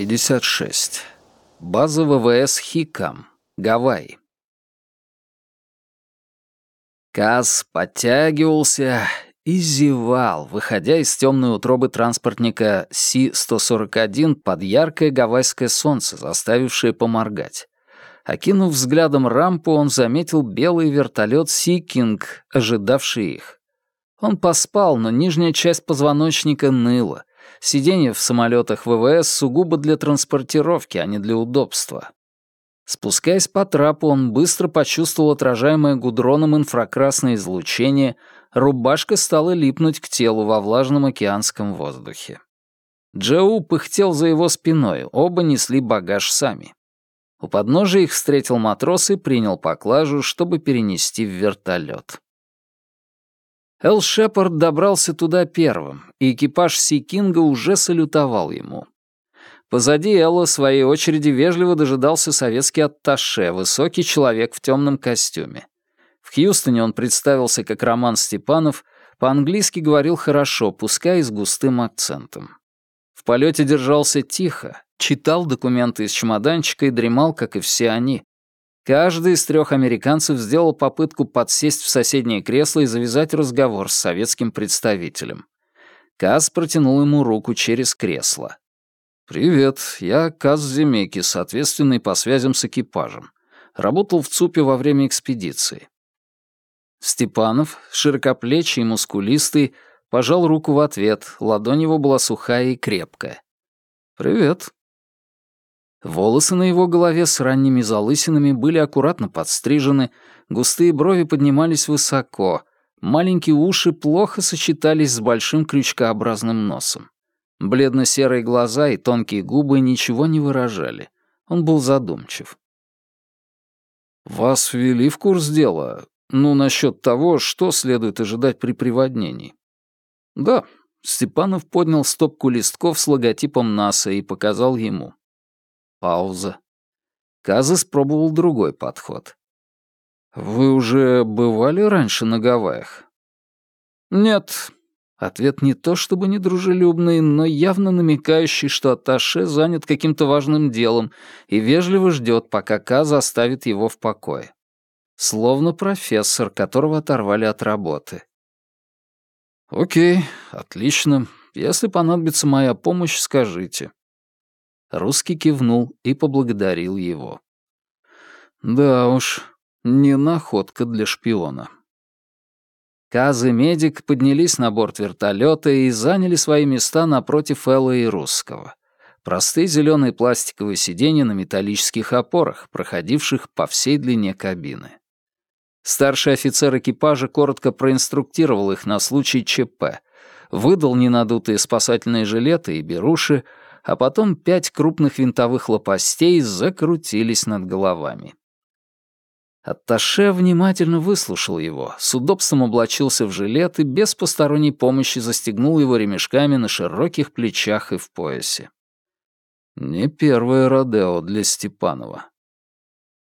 56. База ВВС Хикам, Гавайи. Каз подтягивался и зевал, выходя из темной утробы транспортника Си-141 под яркое гавайское солнце, заставившее поморгать. Окинув взглядом рампу, он заметил белый вертолет Си Кинг, ожидавший их. Он поспал, но нижняя часть позвоночника ныла. Сиденье в самолетах ВВС сугубо для транспортировки, а не для удобства. Спускаясь по трапу, он быстро почувствовал отражаемое гудроном инфракрасное излучение, рубашка стала липнуть к телу во влажном океанском воздухе. Джоу пыхтел за его спиной, оба несли багаж сами. У подножия их встретил матрос и принял поклажу, чтобы перенести в вертолет. Эл Шепард добрался туда первым, и экипаж Си Кинга уже салютовал ему. Позади Элла, в своей очереди, вежливо дожидался советский атташе, высокий человек в темном костюме. В Хьюстоне он представился как Роман Степанов, по-английски говорил хорошо, пускай и с густым акцентом. В полете держался тихо, читал документы из чемоданчика и дремал, как и все они. Каждый из трех американцев сделал попытку подсесть в соседнее кресло и завязать разговор с советским представителем. Каз протянул ему руку через кресло. «Привет, я Каз Земекис, ответственный по связям с экипажем. Работал в ЦУПе во время экспедиции». Степанов, широкоплечий и мускулистый, пожал руку в ответ, ладонь его была сухая и крепкая. «Привет». Волосы на его голове с ранними залысинами были аккуратно подстрижены, густые брови поднимались высоко, маленькие уши плохо сочетались с большим крючкообразным носом. Бледно-серые глаза и тонкие губы ничего не выражали. Он был задумчив. «Вас ввели в курс дела? Ну, насчет того, что следует ожидать при приводнении?» «Да». Степанов поднял стопку листков с логотипом НАСА и показал ему. Пауза. Каза спробовал другой подход. «Вы уже бывали раньше на Гавайях?» «Нет», Ответ не то чтобы недружелюбный, но явно намекающий, что Атташе занят каким-то важным делом и вежливо ждет, пока Каза оставит его в покое. Словно профессор, которого оторвали от работы. «Окей, отлично. Если понадобится моя помощь, скажите». Русский кивнул и поблагодарил его. «Да уж, не находка для шпиона». Каз и Медик поднялись на борт вертолета и заняли свои места напротив Элла и Русского. Простые зеленые пластиковые сиденья на металлических опорах, проходивших по всей длине кабины. Старший офицер экипажа коротко проинструктировал их на случай ЧП, выдал ненадутые спасательные жилеты и беруши, а потом пять крупных винтовых лопастей закрутились над головами. Атташе внимательно выслушал его, с удобством облачился в жилет и без посторонней помощи застегнул его ремешками на широких плечах и в поясе. Не первое Родео для Степанова.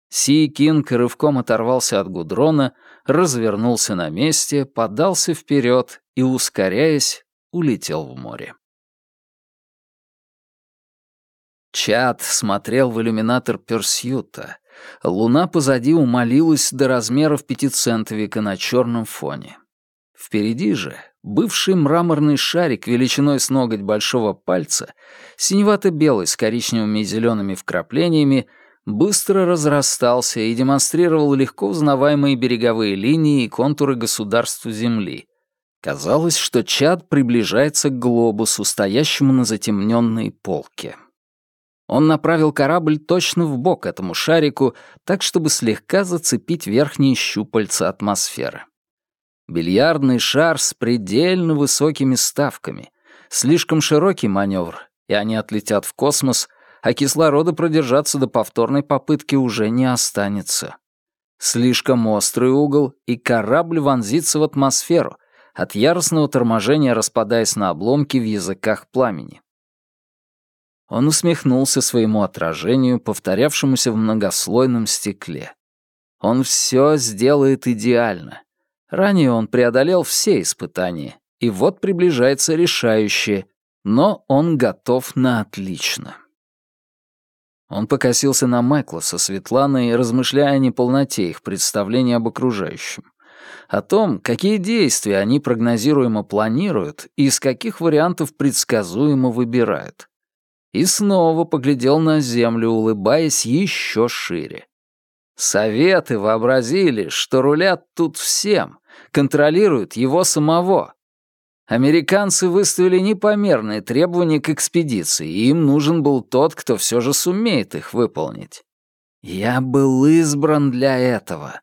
Си Кинг рывком оторвался от гудрона, развернулся на месте, подался вперед и, ускоряясь, улетел в море. Чад смотрел в иллюминатор Персьюта, Луна позади умолилась до размеров пятицентовика на черном фоне. Впереди же бывший мраморный шарик величиной с ноготь большого пальца, синевато-белый с коричневыми и зелеными вкраплениями, быстро разрастался и демонстрировал легко узнаваемые береговые линии и контуры государств Земли. Казалось, что Чад приближается к глобусу, стоящему на затемненной полке. Он направил корабль точно в бок этому шарику, так чтобы слегка зацепить верхние щупальца атмосферы. Бильярдный шар с предельно высокими ставками. Слишком широкий маневр, и они отлетят в космос, а кислорода продержаться до повторной попытки уже не останется. Слишком острый угол, и корабль вонзится в атмосферу, от яростного торможения распадаясь на обломки в языках пламени. Он усмехнулся своему отражению, повторявшемуся в многослойном стекле. Он все сделает идеально. Ранее он преодолел все испытания, и вот приближается решающее, но он готов на отлично. Он покосился на Майкла со Светланой, размышляя о неполноте их представления об окружающем. О том, какие действия они прогнозируемо планируют и из каких вариантов предсказуемо выбирают. И снова поглядел на землю, улыбаясь еще шире. Советы вообразили, что рулят тут всем, контролируют его самого. Американцы выставили непомерные требования к экспедиции, и им нужен был тот, кто все же сумеет их выполнить. Я был избран для этого.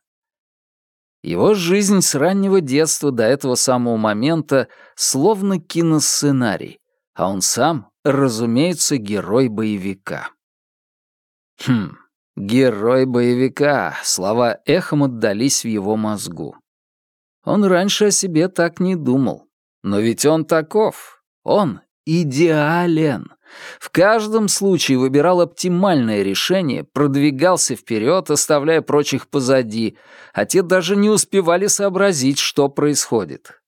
Его жизнь с раннего детства до этого самого момента словно киносценарий, а он сам, разумеется, герой боевика. Хм, герой боевика, слова эхом отдались в его мозгу. Он раньше о себе так не думал. Но ведь он таков. Он идеален. В каждом случае выбирал оптимальное решение, продвигался вперед, оставляя прочих позади, а те даже не успевали сообразить, что происходит.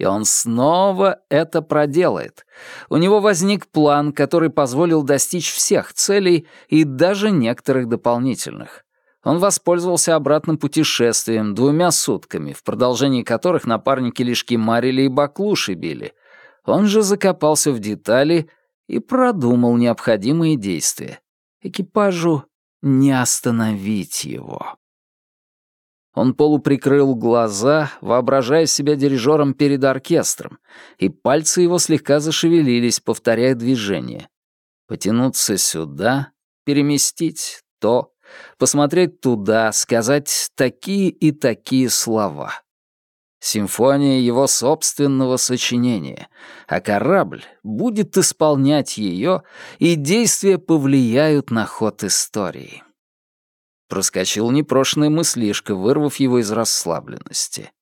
И он снова это проделает. У него возник план, который позволил достичь всех целей и даже некоторых дополнительных. Он воспользовался обратным путешествием, двумя сутками, в продолжении которых напарники лишь кимарили и баклуши били. Он же закопался в детали и продумал необходимые действия. Экипажу не остановить его. Он полуприкрыл глаза, воображая себя дирижером перед оркестром, и пальцы его слегка зашевелились, повторяя движение. Потянуться сюда, переместить то, посмотреть туда, сказать такие и такие слова. Симфония его собственного сочинения, а корабль будет исполнять ее, и действия повлияют на ход истории. Проскочил непрошенная мыслишка, вырвав его из расслабленности.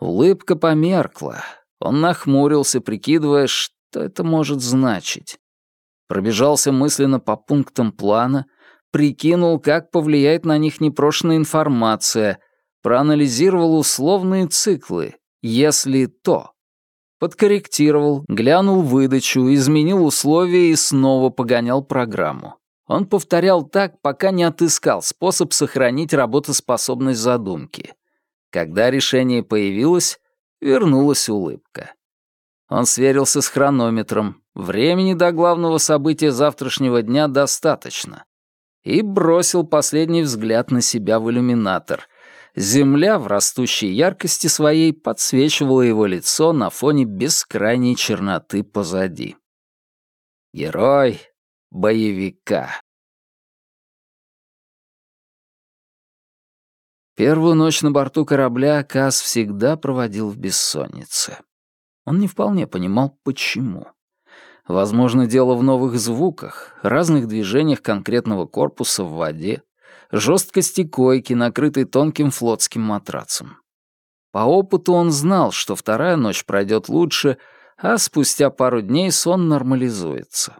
Улыбка померкла. Он нахмурился, прикидывая, что это может значить. Пробежался мысленно по пунктам плана, прикинул, как повлияет на них непрошенная информация, проанализировал условные циклы «если то». Подкорректировал, глянул выдачу, изменил условия и снова погонял программу. Он повторял так, пока не отыскал способ сохранить работоспособность задумки. Когда решение появилось, вернулась улыбка. Он сверился с хронометром. Времени до главного события завтрашнего дня достаточно и бросил последний взгляд на себя в иллюминатор. Земля в растущей яркости своей подсвечивала его лицо на фоне бескрайней черноты позади. Герой боевика. Первую ночь на борту корабля Кас всегда проводил в бессоннице. Он не вполне понимал, почему. Возможно, дело в новых звуках, разных движениях конкретного корпуса в воде, жесткости койки, накрытой тонким флотским матрацем. По опыту он знал, что вторая ночь пройдет лучше, а спустя пару дней сон нормализуется.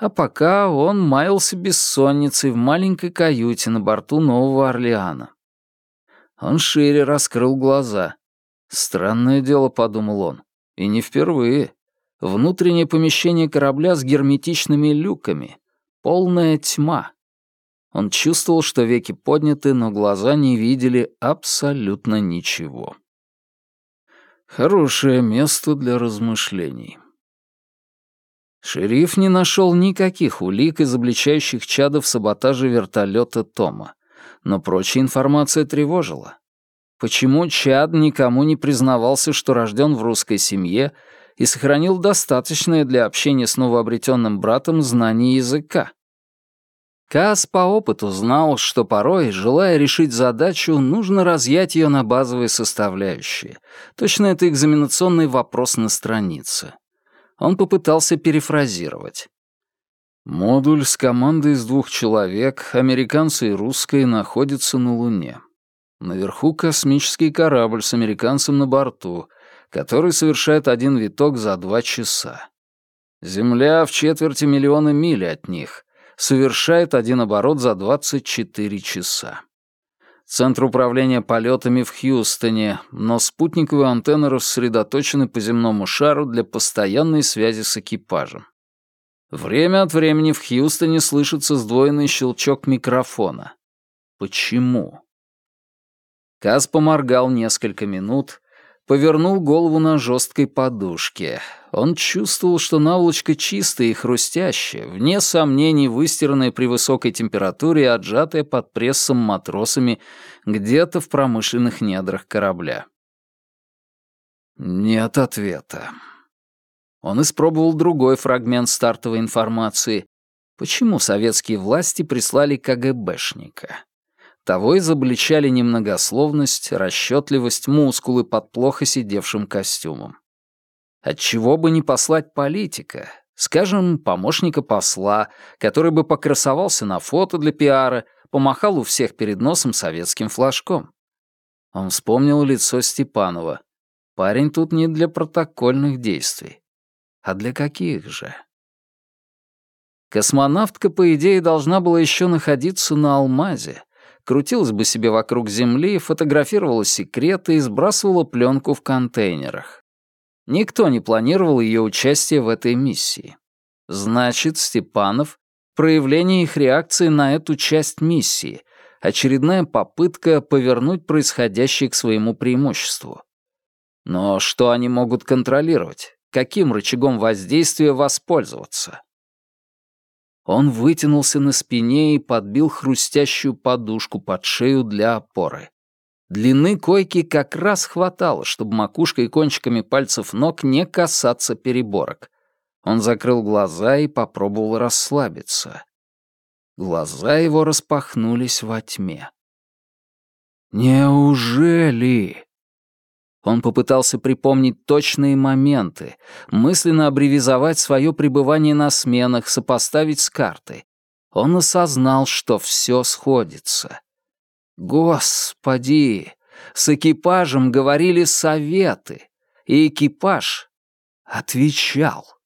А пока он маялся бессонницей в маленькой каюте на борту Нового Орлеана. Он шире раскрыл глаза. Странное дело, подумал он, и не впервые. Внутреннее помещение корабля с герметичными люками. Полная тьма. Он чувствовал, что веки подняты, но глаза не видели абсолютно ничего. Хорошее место для размышлений. Шериф не нашел никаких улик, изобличающих чада в саботаже вертолета Тома, но прочая информация тревожила. Почему Чад никому не признавался, что рожден в русской семье и сохранил достаточное для общения с новообретенным братом знание языка. Каас по опыту знал, что порой, желая решить задачу, нужно разъять ее на базовые составляющие. Точно это экзаменационный вопрос на странице. Он попытался перефразировать. Модуль с командой из двух человек, американцы и русские, находится на Луне. Наверху космический корабль с американцем на борту, который совершает один виток за два часа. Земля в четверти миллиона миль от них совершает один оборот за 24 часа. Центр управления полетами в Хьюстоне, но спутниковые антенны рассредоточены по земному шару для постоянной связи с экипажем. Время от времени в Хьюстоне слышится сдвоенный щелчок микрофона. Почему? Каз поморгал несколько минут, повернул голову на жесткой подушке. Он чувствовал, что наволочка чистая и хрустящая, вне сомнений выстиранная при высокой температуре и отжатая под прессом матросами где-то в промышленных недрах корабля. Нет ответа. Он испробовал другой фрагмент стартовой информации. Почему советские власти прислали КГБшника? Того изобличали немногословность, расчетливость, мускулы под плохо сидевшим костюмом. Отчего бы не послать политика, скажем, помощника посла, который бы покрасовался на фото для пиара, помахал у всех перед носом советским флажком. Он вспомнил лицо Степанова. Парень тут не для протокольных действий. А для каких же? Космонавтка, по идее, должна была еще находиться на Алмазе, крутилась бы себе вокруг Земли, фотографировала секреты и сбрасывала пленку в контейнерах. Никто не планировал ее участие в этой миссии. Значит, Степанов — проявление их реакции на эту часть миссии, очередная попытка повернуть происходящее к своему преимуществу. Но что они могут контролировать? Каким рычагом воздействия воспользоваться? Он вытянулся на спине и подбил хрустящую подушку под шею для опоры. Длины койки как раз хватало, чтобы макушкой и кончиками пальцев ног не касаться переборок. Он закрыл глаза и попробовал расслабиться. Глаза его распахнулись во тьме. «Неужели?» Он попытался припомнить точные моменты, мысленно аббревизовать свое пребывание на сменах, сопоставить с картой. Он осознал, что все сходится. Господи! С экипажем говорили советы, и экипаж отвечал.